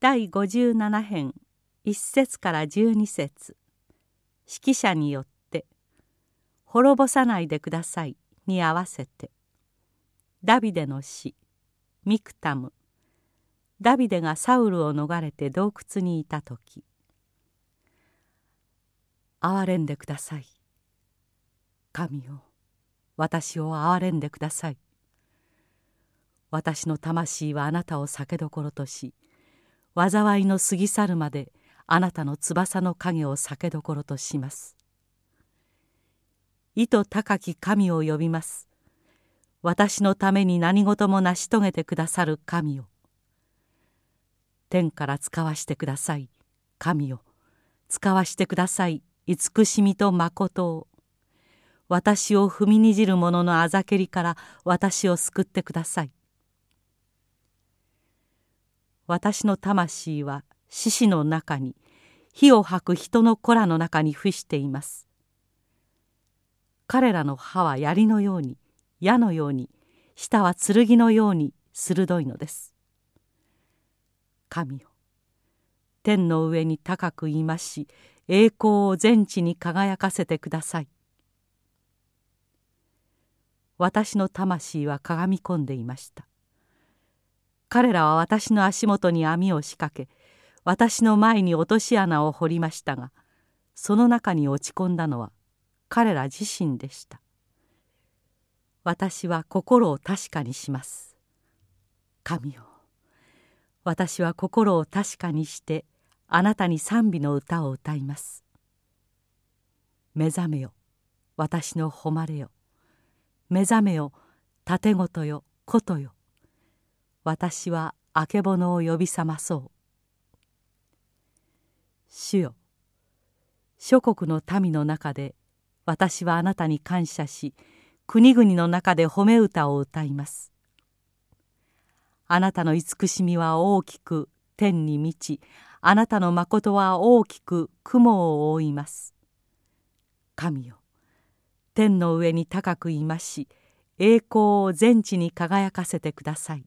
第57編1節から12節。指揮者によって「滅ぼさないでください」に合わせて。ダビデの詩ミクタム。ダビデがサウルを逃れて洞窟にいた時「憐れんでください」「神よ私を憐れんでください」「私の魂はあなたを酒どころとし災いの過ぎ去るまであなたの翼の影を酒どころとします」「意図高き神を呼びます」私のために何事も成し遂げてくださる神よ。天から使わしてください神よ。使わしてください慈しみと誠を。私を踏みにじる者のあざけりから私を救ってください。私の魂は獅子の中に火を吐く人の子らの中に伏しています。彼らの歯は槍のように矢のように舌は剣のように鋭いのです。神よ天の上に高くいまし栄光を全地に輝かせてください。私の魂はかがみ込んでいました。彼らは私の足元に網を仕掛け私の前に落とし穴を掘りましたがその中に落ち込んだのは彼ら自身でした。私は心を確かにします。神よ私は心を確かにしてあなたに賛美の歌を歌います。目覚めよ私の誉れよ。目覚めよ盾事よことよ。私はあけぼのを呼び覚まそう。主よ諸国の民の中で私はあなたに感謝し国々の中で褒め歌を歌います。あなたの慈しみは大きく天に満ちあなたの誠は大きく雲を覆います。神よ天の上に高くいまし栄光を全地に輝かせてください。